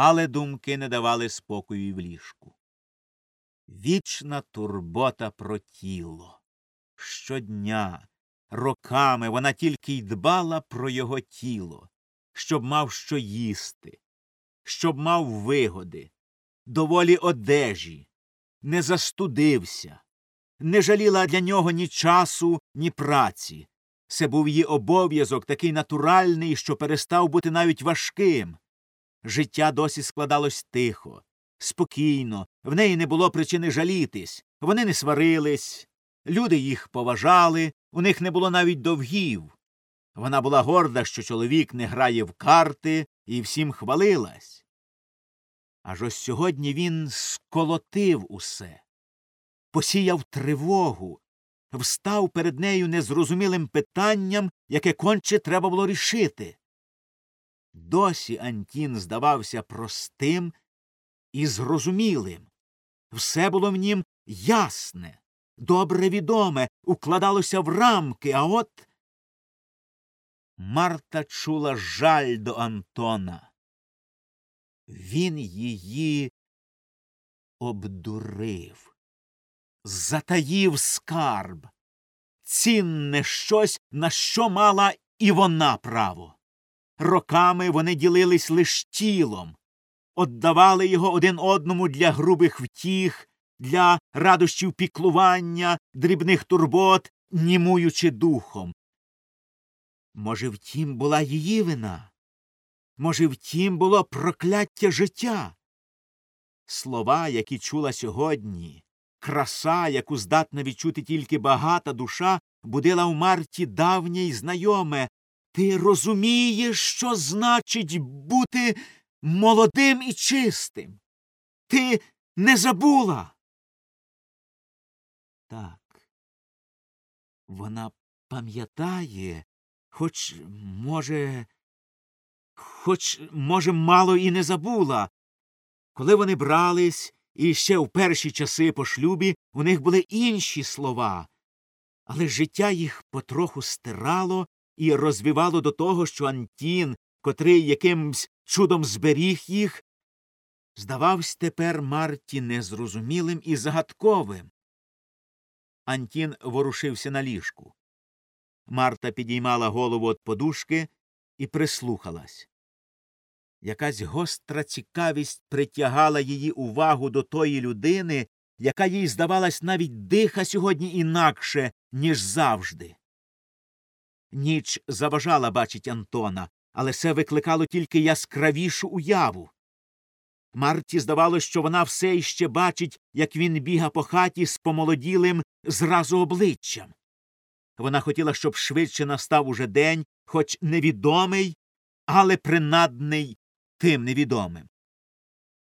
але думки не давали спокою й в ліжку. Вічна турбота про тіло. Щодня, роками вона тільки й дбала про його тіло, щоб мав що їсти, щоб мав вигоди, доволі одежі, не застудився, не жаліла для нього ні часу, ні праці. Це був її обов'язок такий натуральний, що перестав бути навіть важким. Життя досі складалось тихо, спокійно, в неї не було причини жалітись, вони не сварились, люди їх поважали, у них не було навіть довгів. Вона була горда, що чоловік не грає в карти і всім хвалилась. Аж ось сьогодні він сколотив усе, посіяв тривогу, встав перед нею незрозумілим питанням, яке конче треба було рішити. Досі Антін здавався простим і зрозумілим. Все було в нім ясне, добре відоме, укладалося в рамки, а от Марта чула жаль до Антона. Він її обдурив, затаїв скарб, цінне щось, на що мала і вона право. Роками вони ділились лиш тілом, отдавали його один одному для грубих втіх, для радощів піклування, дрібних турбот, німуючи духом. Може, втім, була її вина? Може, втім, було прокляття життя? Слова, які чула сьогодні, краса, яку здатна відчути тільки багата душа, будила в Марті давнє й знайоме. Ти розумієш, що значить бути молодим і чистим? Ти не забула? Так. Вона пам'ятає, хоч, може, хоч, може, мало і не забула. Коли вони брались, і ще в перші часи по шлюбі у них були інші слова, але життя їх потроху стирало і розвивало до того, що Антін, котрий якимсь чудом зберіг їх, здавався тепер Марті незрозумілим і загадковим. Антін ворушився на ліжку. Марта підіймала голову від подушки і прислухалась. Якась гостра цікавість притягала її увагу до тої людини, яка їй здавалась навіть диха сьогодні інакше, ніж завжди. Ніч заважала бачить Антона, але це викликало тільки яскравішу уяву. Марті здавалось, що вона все іще бачить, як він біга по хаті з помолоділим зразу обличчям. Вона хотіла, щоб швидше настав уже день, хоч невідомий, але принадний тим невідомим.